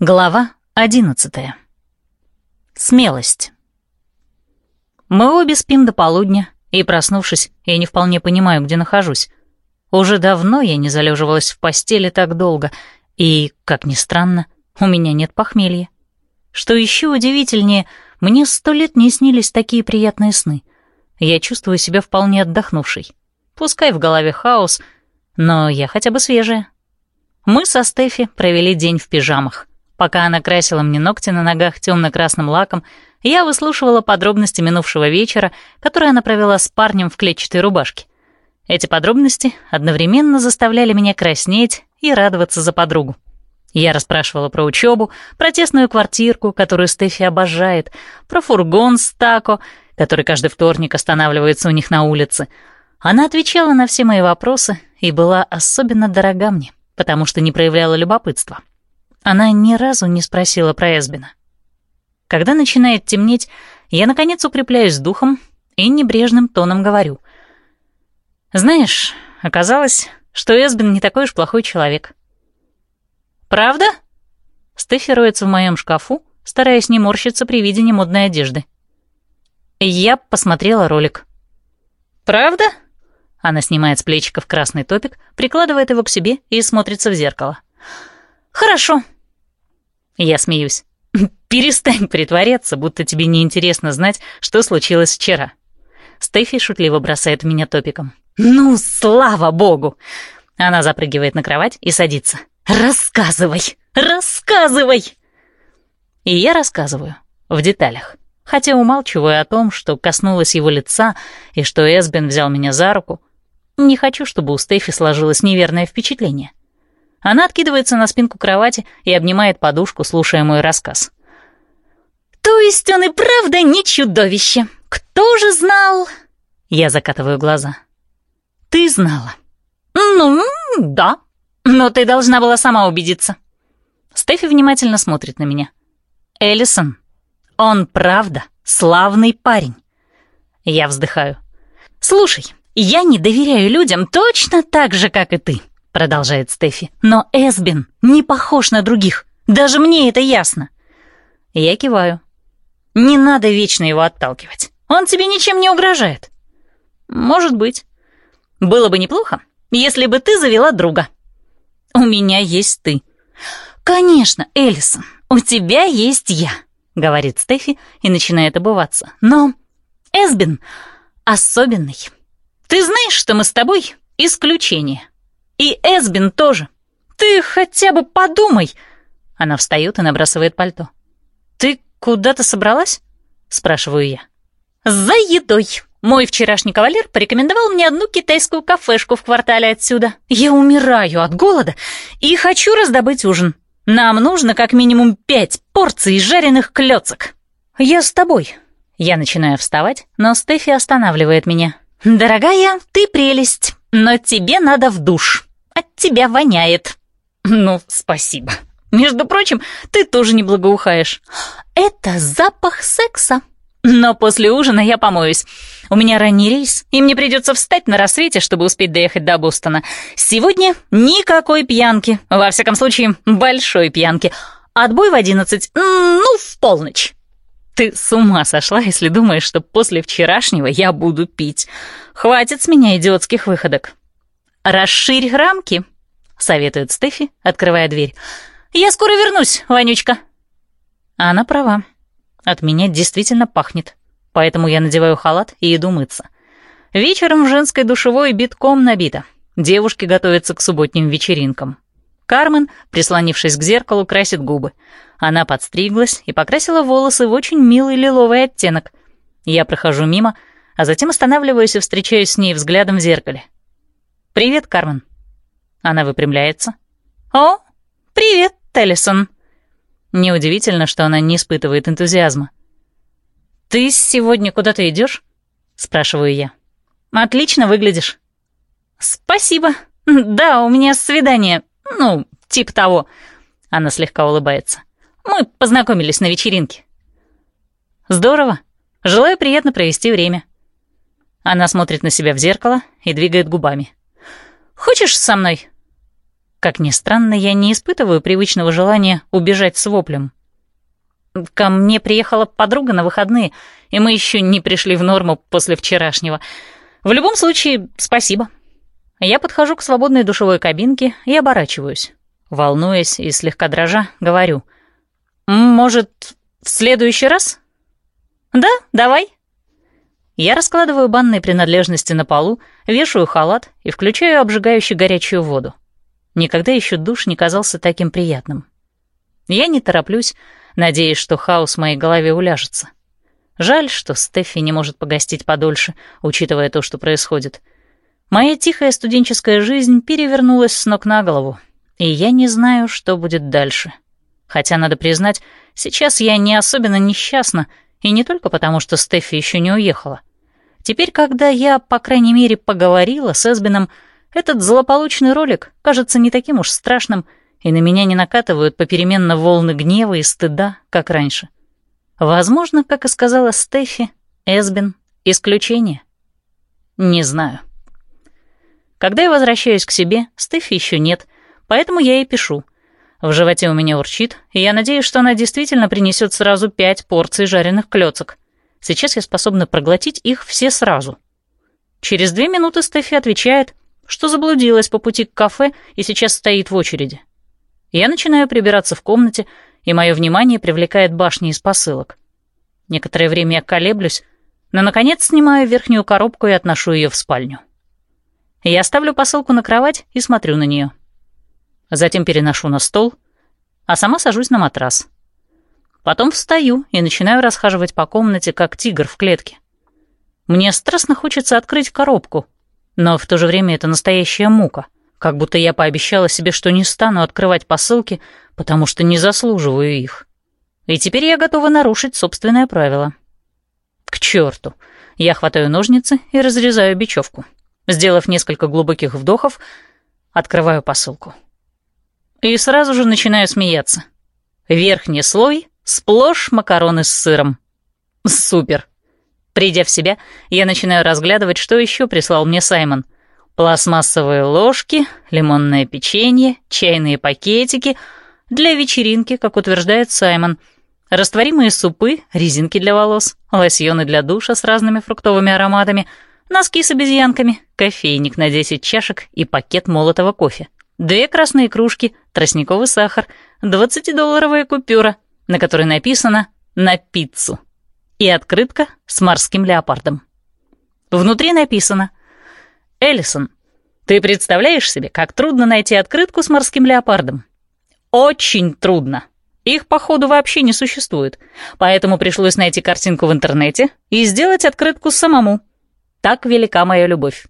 Глава одиннадцатая. Смелость. Мы обе спим до полудня, и, проснувшись, я не вполне понимаю, где нахожусь. Уже давно я не залеживалась в постели так долго, и, как ни странно, у меня нет похмелья. Что еще удивительнее, мне сто лет не снились такие приятные сны. Я чувствую себя вполне отдохнувшей. Пускай в голове хаос, но я хотя бы свежая. Мы со Стефи провели день в пижамах. Пока она красила мне ногти на ногах темно-красным лаком, я выслушивала подробности минувшего вечера, который она провела с парнем в клетчатой рубашке. Эти подробности одновременно заставляли меня краснеть и радоваться за подругу. Я расспрашивала про учебу, про тесную квартирку, которую Стефи обожает, про фургон с тако, который каждый вторник останавливается у них на улице. Она отвечала на все мои вопросы и была особенно дорога мне, потому что не проявляла любопытства. Она ни разу не спросила про Эсбина. Когда начинает темнеть, я, наконец, укрепляюсь духом и небрежным тоном говорю. «Знаешь, оказалось, что Эсбин не такой уж плохой человек». «Правда?» Стефи роется в моем шкафу, стараясь не морщиться при виде немодной одежды. Я посмотрела ролик. «Правда?» Она снимает с плечиков красный топик, прикладывает его к себе и смотрится в зеркало. «Хорошо». Я смеюсь. «Перестань притворяться, будто тебе неинтересно знать, что случилось вчера». Стефи шутливо бросает меня топиком. «Ну, слава богу!» Она запрыгивает на кровать и садится. «Рассказывай! Рассказывай!» И я рассказываю. В деталях. Хотя умалчиваю о том, что коснулась его лица и что Эсбин взял меня за руку. Не хочу, чтобы у Стефи сложилось неверное впечатление. Она откидывается на спинку кровати и обнимает подушку, слушая мой рассказ. «То есть он и правда не чудовище? Кто же знал?» Я закатываю глаза. «Ты знала?» «Ну, да. Но ты должна была сама убедиться». Стефи внимательно смотрит на меня. «Эллисон, он правда славный парень». Я вздыхаю. «Слушай, я не доверяю людям точно так же, как и ты продолжает Стефи. «Но Эсбин не похож на других. Даже мне это ясно». Я киваю. «Не надо вечно его отталкивать. Он тебе ничем не угрожает». «Может быть. Было бы неплохо, если бы ты завела друга». «У меня есть ты». «Конечно, Эллисон, у тебя есть я», — говорит Стефи и начинает обуваться. «Но Эсбин особенный. Ты знаешь, что мы с тобой исключение». И Эсбин тоже. Ты хотя бы подумай!» Она встает и набрасывает пальто. «Ты куда-то собралась?» — спрашиваю я. «За едой!» Мой вчерашний кавалер порекомендовал мне одну китайскую кафешку в квартале отсюда. Я умираю от голода и хочу раздобыть ужин. Нам нужно как минимум пять порций жареных клёцок. Я с тобой. Я начинаю вставать, но Стефи останавливает меня. «Дорогая, ты прелесть, но тебе надо в душ». От тебя воняет». «Ну, спасибо. Между прочим, ты тоже не благоухаешь». «Это запах секса». «Но после ужина я помоюсь. У меня ранний рейс, и мне придется встать на рассвете, чтобы успеть доехать до Бостона. Сегодня никакой пьянки. Во всяком случае, большой пьянки. Отбой в одиннадцать, ну, в полночь». Ты с ума сошла, если думаешь, что после вчерашнего я буду пить. Хватит с меня идиотских выходок. «Расширь рамки», — советует Стефи, открывая дверь. «Я скоро вернусь, Ванючка». Она права. От меня действительно пахнет. Поэтому я надеваю халат и иду мыться. Вечером в женской душевой битком набито. Девушки готовятся к субботним вечеринкам. Кармен, прислонившись к зеркалу, красит губы. Она подстриглась и покрасила волосы в очень милый лиловый оттенок. Я прохожу мимо, а затем останавливаюсь и встречаюсь с ней взглядом в зеркале. «Привет, Кармен». Она выпрямляется. «О, привет, Теллисон». Неудивительно, что она не испытывает энтузиазма. «Ты сегодня куда-то идешь? спрашиваю я. «Отлично выглядишь». «Спасибо. Да, у меня свидание. Ну, типа того». Она слегка улыбается. «Мы познакомились на вечеринке». «Здорово. Желаю приятно провести время». Она смотрит на себя в зеркало и двигает губами. Хочешь со мной?» Как ни странно, я не испытываю привычного желания убежать с воплем. Ко мне приехала подруга на выходные, и мы еще не пришли в норму после вчерашнего. В любом случае, спасибо. Я подхожу к свободной душевой кабинке и оборачиваюсь. Волнуясь и слегка дрожа, говорю. «Может, в следующий раз?» «Да, давай». Я раскладываю банные принадлежности на полу, вешаю халат и включаю обжигающую горячую воду. Никогда еще душ не казался таким приятным. Я не тороплюсь, надеясь, что хаос в моей голове уляжется. Жаль, что Стефи не может погостить подольше, учитывая то, что происходит. Моя тихая студенческая жизнь перевернулась с ног на голову, и я не знаю, что будет дальше. Хотя, надо признать, сейчас я не особенно несчастна, и не только потому, что Стефи еще не уехала. Теперь, когда я, по крайней мере, поговорила с Эсбином, этот злополучный ролик кажется не таким уж страшным, и на меня не накатывают попеременно волны гнева и стыда, как раньше. Возможно, как и сказала Стефи, Эсбин — исключение. Не знаю. Когда я возвращаюсь к себе, Стефи еще нет, поэтому я ей пишу. В животе у меня урчит, и я надеюсь, что она действительно принесет сразу пять порций жареных клёцок. Сейчас я способна проглотить их все сразу. Через две минуты Стефи отвечает, что заблудилась по пути к кафе и сейчас стоит в очереди. Я начинаю прибираться в комнате, и мое внимание привлекает башня из посылок. Некоторое время я колеблюсь, но, наконец, снимаю верхнюю коробку и отношу ее в спальню. Я ставлю посылку на кровать и смотрю на нее. Затем переношу на стол, а сама сажусь на матрас. Потом встаю и начинаю расхаживать по комнате, как тигр в клетке. Мне страстно хочется открыть коробку, но в то же время это настоящая мука, как будто я пообещала себе, что не стану открывать посылки, потому что не заслуживаю их. И теперь я готова нарушить собственное правило. К черту! Я хватаю ножницы и разрезаю бечевку. Сделав несколько глубоких вдохов, открываю посылку. И сразу же начинаю смеяться. Верхний слой — сплошь макароны с сыром. Супер! Придя в себя, я начинаю разглядывать, что еще прислал мне Саймон. Пластмассовые ложки, лимонное печенье, чайные пакетики для вечеринки, как утверждает Саймон, растворимые супы, резинки для волос, лосьоны для душа с разными фруктовыми ароматами, носки с обезьянками, кофейник на 10 чашек и пакет молотого кофе. Две красные кружки, тростниковый сахар, 20-долларовая купюра, на которой написано «На пиццу» и открытка с морским леопардом. Внутри написано «Эллисон, ты представляешь себе, как трудно найти открытку с морским леопардом? Очень трудно. Их, походу, вообще не существует, поэтому пришлось найти картинку в интернете и сделать открытку самому. Так велика моя любовь.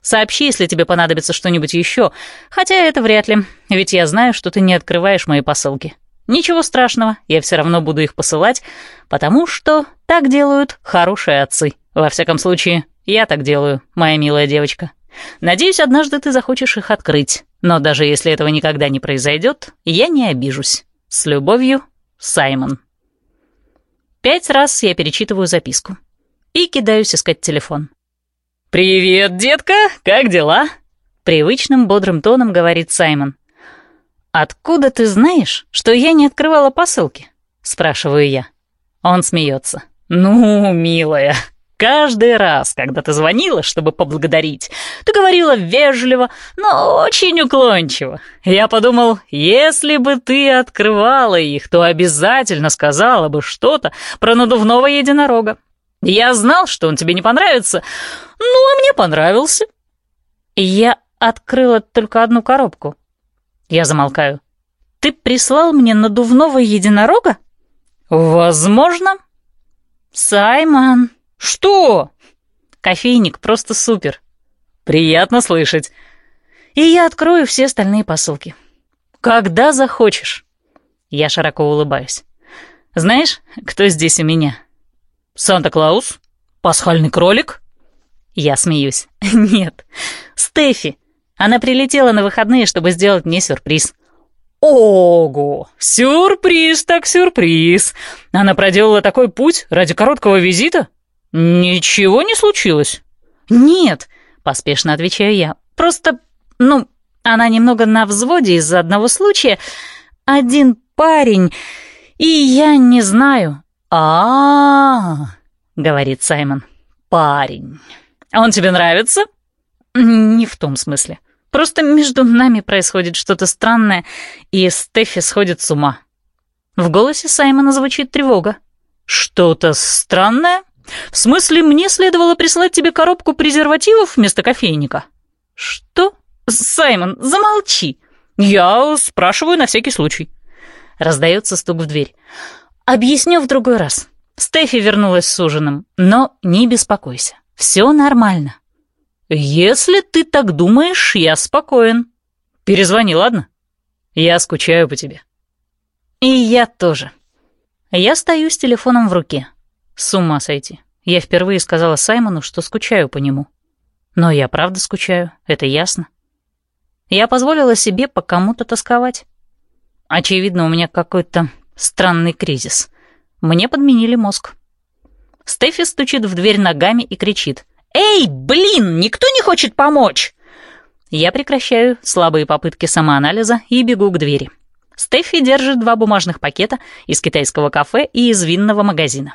Сообщи, если тебе понадобится что-нибудь еще, хотя это вряд ли, ведь я знаю, что ты не открываешь мои посылки. Ничего страшного, я все равно буду их посылать, потому что так делают хорошие отцы. Во всяком случае, я так делаю, моя милая девочка. Надеюсь, однажды ты захочешь их открыть, но даже если этого никогда не произойдет, я не обижусь. С любовью, Саймон. Пять раз я перечитываю записку и кидаюсь искать телефон. «Привет, детка, как дела?» Привычным бодрым тоном говорит Саймон. «Откуда ты знаешь, что я не открывала посылки?» — спрашиваю я. Он смеется. «Ну, милая, каждый раз, когда ты звонила, чтобы поблагодарить, ты говорила вежливо, но очень уклончиво. Я подумал, если бы ты открывала их, то обязательно сказала бы что-то про надувного единорога. Я знал, что он тебе не понравится, ну, а мне понравился». Я открыла только одну коробку, я замолкаю. «Ты прислал мне надувного единорога?» «Возможно». «Саймон». «Что?» «Кофейник просто супер». «Приятно слышать». «И я открою все остальные посылки». «Когда захочешь». Я широко улыбаюсь. «Знаешь, кто здесь у меня?» «Санта-Клаус? Пасхальный кролик?» Я смеюсь. «Нет, Стефи, она прилетела на выходные, чтобы сделать мне сюрприз. Ого! Сюрприз так сюрприз! Она проделала такой путь ради короткого визита? Ничего не случилось? Нет, поспешно отвечаю я. Просто, ну, Она немного на взводе из-за одного случая. Один парень, и я не знаю. а, -а, -а говорит Саймон. «Парень. Он тебе нравится?» «Не в том смысле. Просто между нами происходит что-то странное, и Стефи сходит с ума». В голосе Саймона звучит тревога. «Что-то странное? В смысле, мне следовало прислать тебе коробку презервативов вместо кофейника?» «Что? Саймон, замолчи!» «Я спрашиваю на всякий случай». Раздается стук в дверь. «Объясню в другой раз. Стефи вернулась с ужином, но не беспокойся, все нормально. Если ты так думаешь, я спокоен. Перезвони, ладно? Я скучаю по тебе. И я тоже. Я стою с телефоном в руке. С ума сойти. Я впервые сказала Саймону, что скучаю по нему. Но я правда скучаю, это ясно. Я позволила себе по кому-то тосковать. Очевидно, у меня какой-то странный кризис — мне подменили мозг. Стефи стучит в дверь ногами и кричит. «Эй, блин, никто не хочет помочь!» Я прекращаю слабые попытки самоанализа и бегу к двери. Стефи держит два бумажных пакета из китайского кафе и из винного магазина.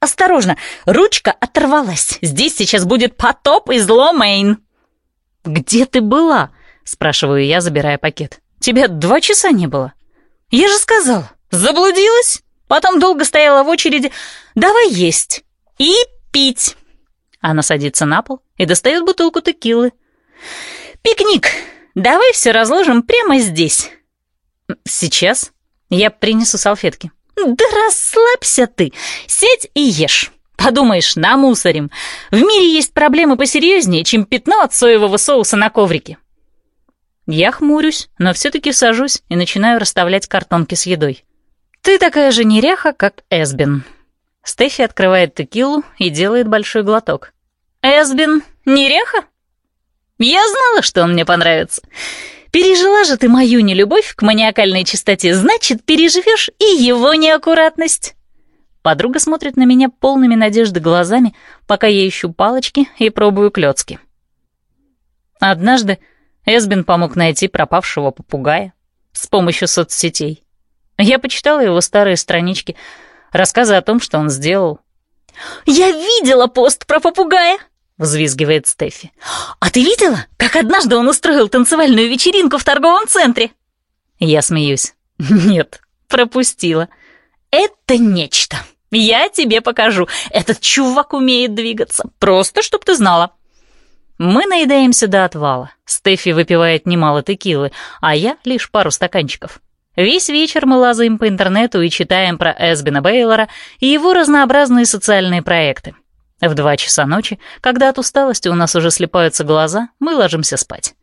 «Осторожно, ручка оторвалась. Здесь сейчас будет потоп из Ломейн». «Где ты была?» — спрашиваю я, забирая пакет. «Тебя два часа не было». «Я же сказала, заблудилась?» Потом долго стояла в очереди «давай есть» и пить. Она садится на пол и достает бутылку текилы. «Пикник! Давай все разложим прямо здесь». «Сейчас? Я принесу салфетки». «Да расслабься ты! Сядь и ешь. Подумаешь, намусорим. В мире есть проблемы посерьезнее, чем пятно от соевого соуса на коврике». Я хмурюсь, но все-таки сажусь и начинаю расставлять картонки с едой. «Ты такая же неряха, как Эсбин». Стефи открывает текилу и делает большой глоток. «Эсбин неряха? Я знала, что он мне понравится. Пережила же ты мою нелюбовь к маниакальной чистоте, значит, переживешь и его неаккуратность». Подруга смотрит на меня полными надежды глазами, пока я ищу палочки и пробую клёцки. Однажды Эсбин помог найти пропавшего попугая с помощью соцсетей. Я почитала его старые странички, рассказы о том, что он сделал. «Я видела пост про попугая!» — взвизгивает Стефи. «А ты видела, как однажды он устроил танцевальную вечеринку в торговом центре?» Я смеюсь. «Нет, пропустила. Это нечто. Я тебе покажу. Этот чувак умеет двигаться. Просто, чтоб ты знала». Мы наедаемся до отвала. Стефи выпивает немало текилы, а я лишь пару стаканчиков. Весь вечер мы лазаем по интернету и читаем про Эсбина Бейлора и его разнообразные социальные проекты. В два часа ночи, когда от усталости у нас уже слепаются глаза, мы ложимся спать.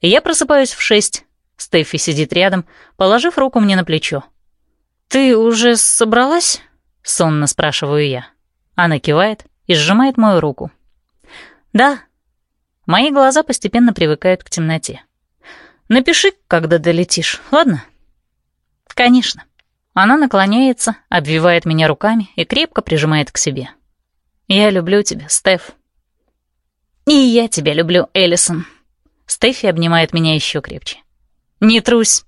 Я просыпаюсь в шесть. Стефи сидит рядом, положив руку мне на плечо. «Ты уже собралась?» — сонно спрашиваю я. Она кивает и сжимает мою руку. «Да». Мои глаза постепенно привыкают к темноте. «Напиши, когда долетишь, ладно?» «Конечно». Она наклоняется, обвивает меня руками и крепко прижимает к себе. «Я люблю тебя, Стеф». «И я тебя люблю, Эллисон». Стефи обнимает меня еще крепче. «Не трусь.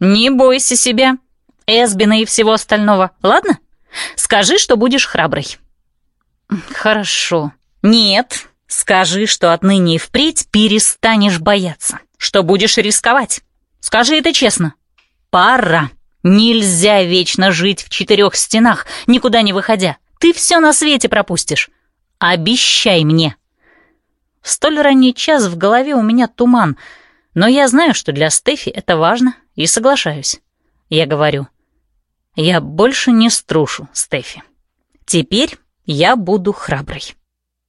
Не бойся себя, Эсбина и всего остального, ладно? Скажи, что будешь храброй». «Хорошо». «Нет, скажи, что отныне и впредь перестанешь бояться, что будешь рисковать. Скажи это честно». Пора. Нельзя вечно жить в четырех стенах, никуда не выходя. Ты все на свете пропустишь. Обещай мне. В столь ранний час в голове у меня туман, но я знаю, что для Стефи это важно, и соглашаюсь. Я говорю, я больше не струшу, Стефи. Теперь я буду храброй.